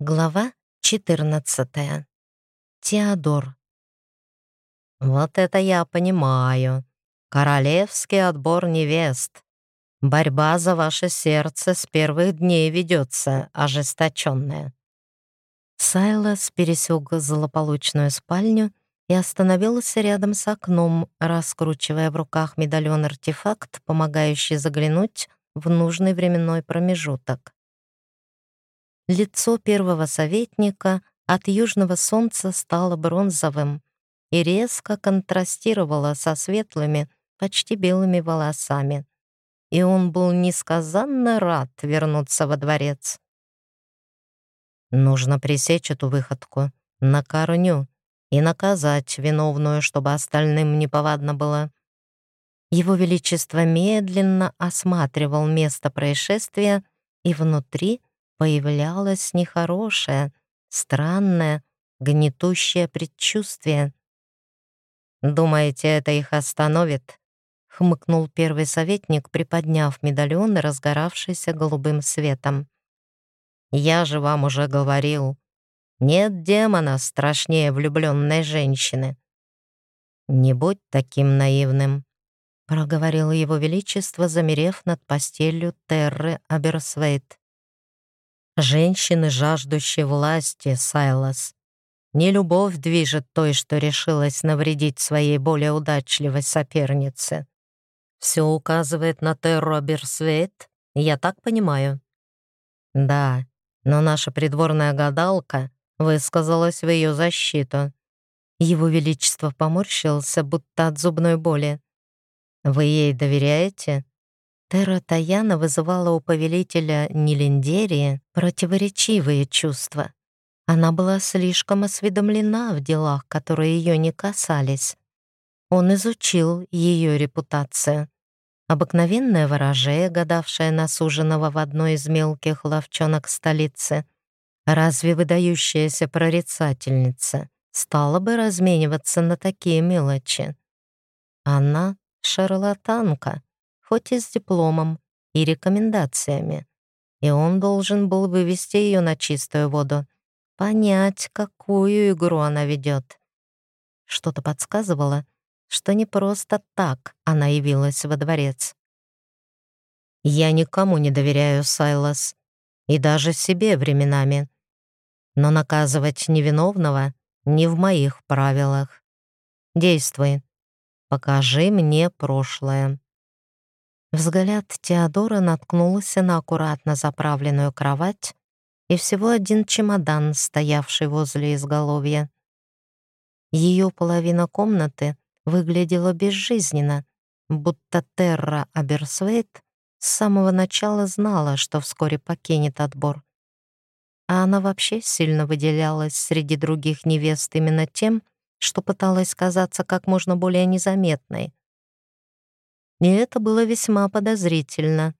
Глава 14. Теодор. Вот это я понимаю. Королевский отбор невест. Борьба за ваше сердце с первых дней ведется, ожесточенная. Сайлас пересек злополучную спальню и остановился рядом с окном, раскручивая в руках медальон-артефакт, помогающий заглянуть в нужный временной промежуток. Лицо первого советника от южного солнца стало бронзовым и резко контрастировало со светлыми, почти белыми волосами. И он был несказанно рад вернуться во дворец. Нужно пресечь эту выходку на корню и наказать виновную, чтобы остальным неповадно было. Его Величество медленно осматривал место происшествия, и внутри появлялось нехорошее, странное, гнетущее предчувствие. «Думаете, это их остановит?» — хмыкнул первый советник, приподняв медальон, разгоравшийся голубым светом. «Я же вам уже говорил, нет демона страшнее влюбленной женщины». «Не будь таким наивным», — проговорил его величество, замерев над постелью Терры Аберсвейт. Женщины, жаждущие власти, Сайлас. Не любовь движет той, что решилась навредить своей более удачливой сопернице. Все указывает на Терру Аберсвейт, я так понимаю. Да, но наша придворная гадалка высказалась в ее защиту. Его Величество поморщился, будто от зубной боли. «Вы ей доверяете?» Терра Таяна вызывала у повелителя Нелиндерии противоречивые чувства. Она была слишком осведомлена в делах, которые ее не касались. Он изучил ее репутацию. Обыкновенная ворожея, гадавшая на суженого в одной из мелких ловчонок столицы, разве выдающаяся прорицательница стала бы размениваться на такие мелочи? Она — шарлатанка, хоть и с дипломом и рекомендациями. И он должен был вывести ее на чистую воду, понять, какую игру она ведет. Что-то подсказывало, что не просто так она явилась во дворец. «Я никому не доверяю, Сайлас, и даже себе временами. Но наказывать невиновного не в моих правилах. Действуй, покажи мне прошлое». Взгляд Теодора наткнулся на аккуратно заправленную кровать и всего один чемодан, стоявший возле изголовья. Ее половина комнаты выглядела безжизненно, будто Терра Аберсвейт с самого начала знала, что вскоре покинет отбор. А она вообще сильно выделялась среди других невест именно тем, что пыталась казаться как можно более незаметной. И это было весьма подозрительно.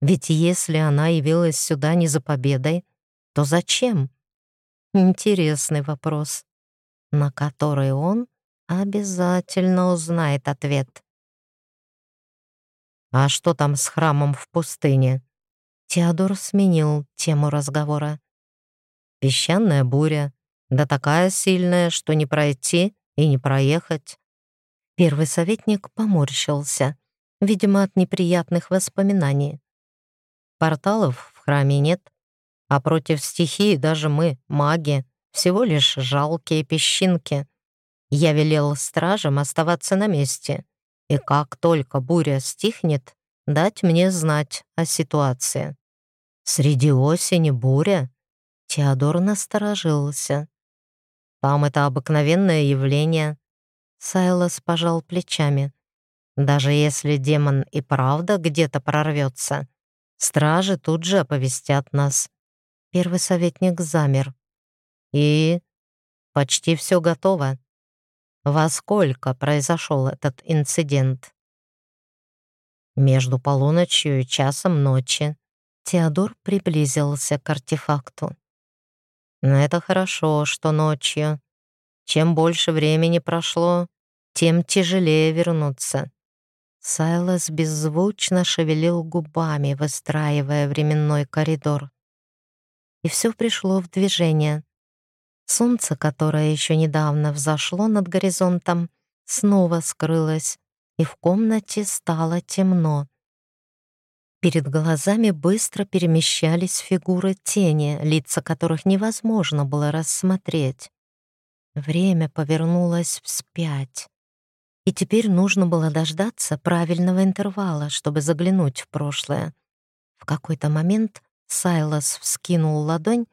Ведь если она явилась сюда не за победой, то зачем? Интересный вопрос, на который он обязательно узнает ответ. «А что там с храмом в пустыне?» Теодор сменил тему разговора. «Песчаная буря, да такая сильная, что не пройти и не проехать». Первый советник поморщился видимо, от неприятных воспоминаний. Порталов в храме нет, а против стихии даже мы, маги, всего лишь жалкие песчинки. Я велел стражам оставаться на месте, и как только буря стихнет, дать мне знать о ситуации. Среди осени буря? Теодор насторожился. Там это обыкновенное явление. Сайлос пожал плечами. Даже если демон и правда где-то прорвется, стражи тут же оповестят нас. Первый советник замер. И почти все готово. Во сколько произошел этот инцидент? Между полуночью и часом ночи Теодор приблизился к артефакту. Но это хорошо, что ночью. Чем больше времени прошло, тем тяжелее вернуться. Сайлас беззвучно шевелил губами, выстраивая временной коридор. и все пришло в движение. Солнце, которое еще недавно взошло над горизонтом, снова скрылось, и в комнате стало темно. Перед глазами быстро перемещались фигуры тени, лица которых невозможно было рассмотреть. Время повернулось вспять. И теперь нужно было дождаться правильного интервала, чтобы заглянуть в прошлое. В какой-то момент Сайлас вскинул ладонь,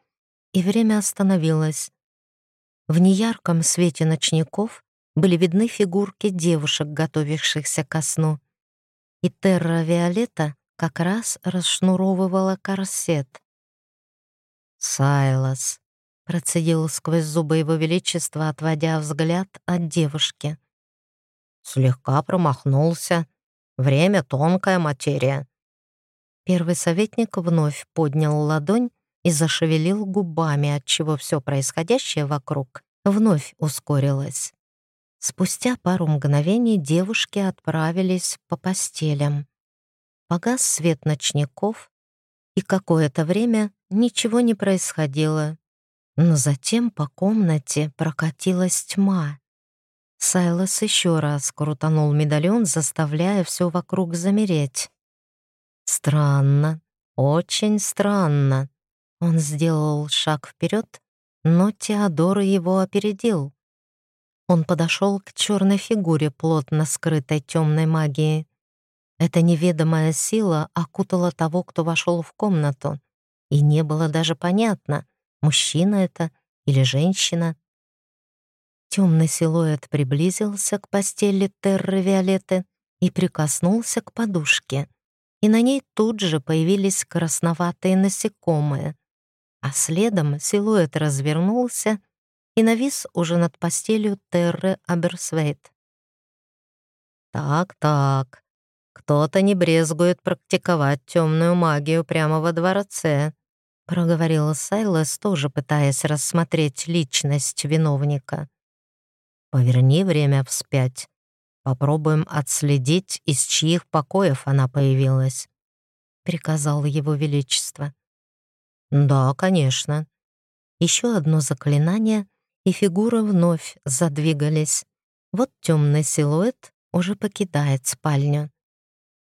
и время остановилось. В неярком свете ночников были видны фигурки девушек, готовившихся ко сну. И Терра Виолетта как раз расшнуровывала корсет. «Сайлас», — процедил сквозь зубы его величества, отводя взгляд от девушки. Слегка промахнулся. Время — тонкая материя. Первый советник вновь поднял ладонь и зашевелил губами, отчего все происходящее вокруг вновь ускорилось. Спустя пару мгновений девушки отправились по постелям. Погас свет ночников, и какое-то время ничего не происходило. Но затем по комнате прокатилась тьма. Сайлос еще раз крутанул медальон, заставляя все вокруг замереть. Странно, очень странно. Он сделал шаг вперед, но Теодор его опередил. Он подошел к черной фигуре, плотно скрытой темной магией. Эта неведомая сила окутала того, кто вошел в комнату, и не было даже понятно, мужчина это или женщина. Темный силуэт приблизился к постели Терры Виолетты и прикоснулся к подушке, и на ней тут же появились красноватые насекомые, а следом силуэт развернулся и навис уже над постелью Терры Аберсвейт. «Так-так, кто-то не брезгует практиковать темную магию прямо во дворце», проговорила Сайлас, тоже пытаясь рассмотреть личность виновника. Поверни время вспять. Попробуем отследить, из чьих покоев она появилась», — приказал его величество. «Да, конечно». Еще одно заклинание, и фигуры вновь задвигались. Вот темный силуэт уже покидает спальню.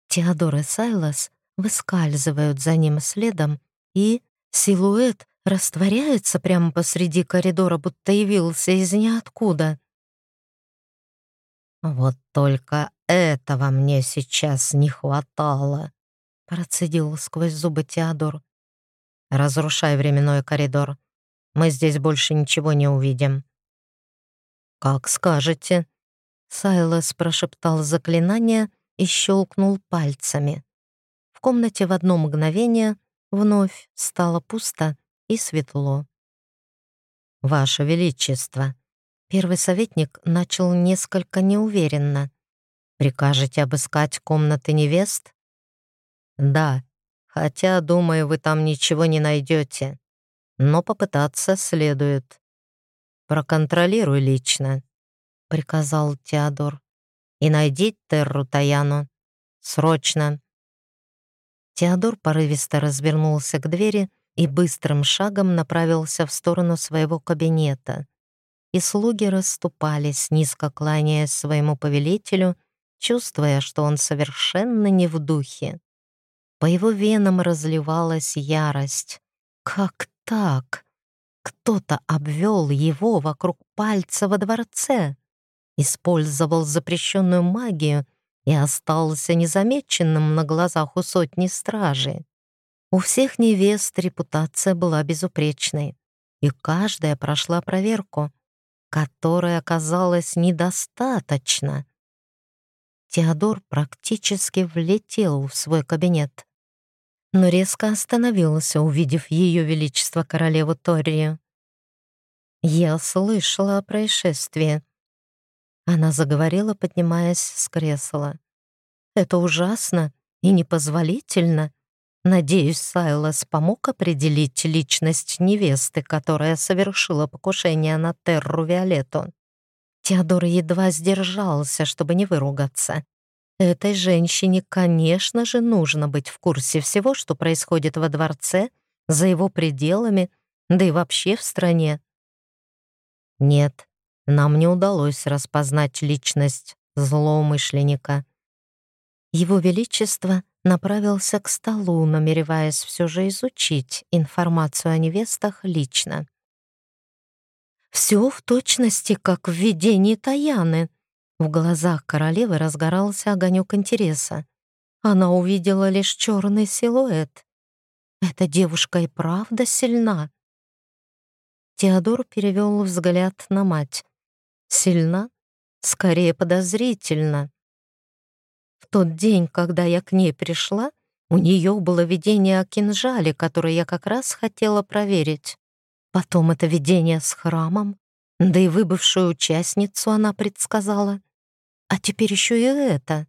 Теодор и Сайлас выскальзывают за ним следом, и силуэт растворяется прямо посреди коридора, будто явился из ниоткуда. «Вот только этого мне сейчас не хватало», — процедил сквозь зубы Теодор. «Разрушай временной коридор. Мы здесь больше ничего не увидим». «Как скажете», — Сайлос прошептал заклинание и щелкнул пальцами. В комнате в одно мгновение вновь стало пусто и светло. «Ваше Величество», Первый советник начал несколько неуверенно. «Прикажете обыскать комнаты невест?» «Да, хотя, думаю, вы там ничего не найдете. Но попытаться следует. Проконтролируй лично», — приказал Теодор. «И найди Терру Таяну. Срочно». Теодор порывисто развернулся к двери и быстрым шагом направился в сторону своего кабинета и слуги расступались, низко кланяясь своему повелителю, чувствуя, что он совершенно не в духе. По его венам разливалась ярость. Как так? Кто-то обвел его вокруг пальца во дворце, использовал запрещенную магию и остался незамеченным на глазах у сотни стражей. У всех невест репутация была безупречной, и каждая прошла проверку, которой оказалось недостаточно. Теодор практически влетел в свой кабинет, но резко остановился, увидев Ее Величество Королеву Торрию. «Я слышала о происшествии». Она заговорила, поднимаясь с кресла. «Это ужасно и непозволительно. Надеюсь, Сайлас помог определить личность невесты, которая совершила покушение на Терру Виолетту. Теодор едва сдержался, чтобы не выругаться. Этой женщине, конечно же, нужно быть в курсе всего, что происходит во дворце, за его пределами да и вообще в стране. Нет, нам не удалось распознать личность злоумышленника. Его Величество направился к столу, намереваясь все же изучить информацию о невестах лично. Все в точности, как в видении Таяны. В глазах королевы разгорался огонек интереса. Она увидела лишь черный силуэт. Эта девушка и правда сильна. Теодор перевел взгляд на мать. Сильна? Скорее подозрительно. В тот день, когда я к ней пришла, у нее было видение о кинжале, которое я как раз хотела проверить. Потом это видение с храмом, да и выбывшую участницу она предсказала. А теперь еще и это.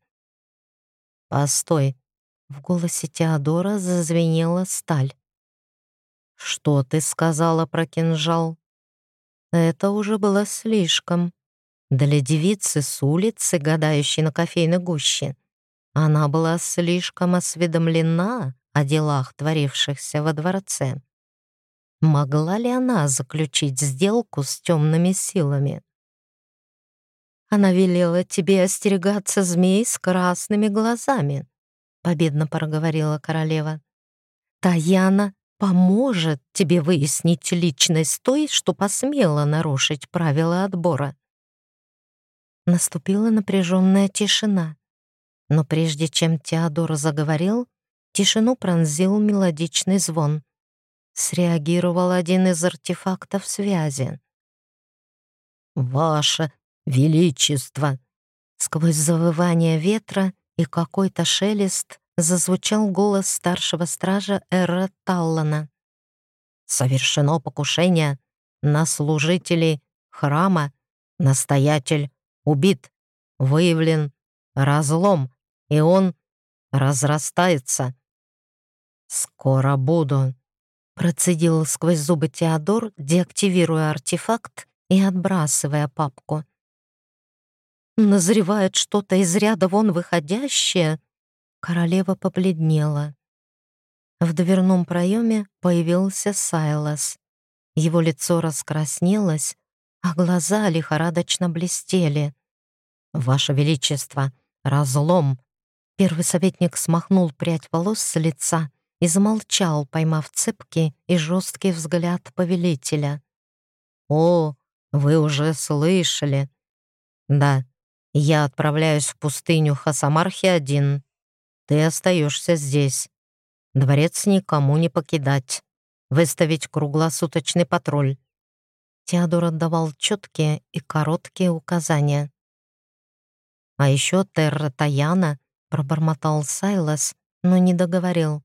«Постой!» — в голосе Теодора зазвенела сталь. «Что ты сказала про кинжал?» Это уже было слишком. Для девицы с улицы, гадающей на кофейной гуще, она была слишком осведомлена о делах, творившихся во дворце. Могла ли она заключить сделку с темными силами? Она велела тебе остерегаться змей с красными глазами, победно проговорила королева. Таяна поможет тебе выяснить личность той, что посмела нарушить правила отбора. Наступила напряженная тишина. Но прежде чем Теодор заговорил, тишину пронзил мелодичный звон среагировал один из артефактов связи. «Ваше Величество!» Сквозь завывание ветра и какой-то шелест зазвучал голос старшего стража Эра Таллана. «Совершено покушение на служителей храма. Настоятель убит, выявлен разлом, и он разрастается. Скоро буду Процедил сквозь зубы Теодор, деактивируя артефакт и отбрасывая папку. Назревает что-то из ряда вон выходящее. Королева побледнела. В дверном проеме появился Сайлас. Его лицо раскраснелось, а глаза лихорадочно блестели. «Ваше Величество, разлом!» Первый советник смахнул прядь волос с лица и замолчал, поймав цепкий и жесткий взгляд повелителя. «О, вы уже слышали!» «Да, я отправляюсь в пустыню Хасамархи один. Ты остаешься здесь. Дворец никому не покидать. Выставить круглосуточный патруль». Теодор отдавал четкие и короткие указания. «А еще Терра Таяна», — пробормотал Сайлас, но не договорил.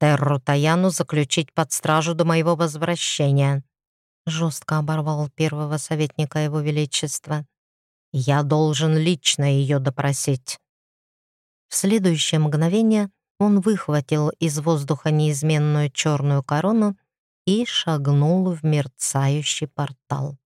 Терру Таяну заключить под стражу до моего возвращения», — жестко оборвал первого советника Его Величества. «Я должен лично ее допросить». В следующее мгновение он выхватил из воздуха неизменную черную корону и шагнул в мерцающий портал.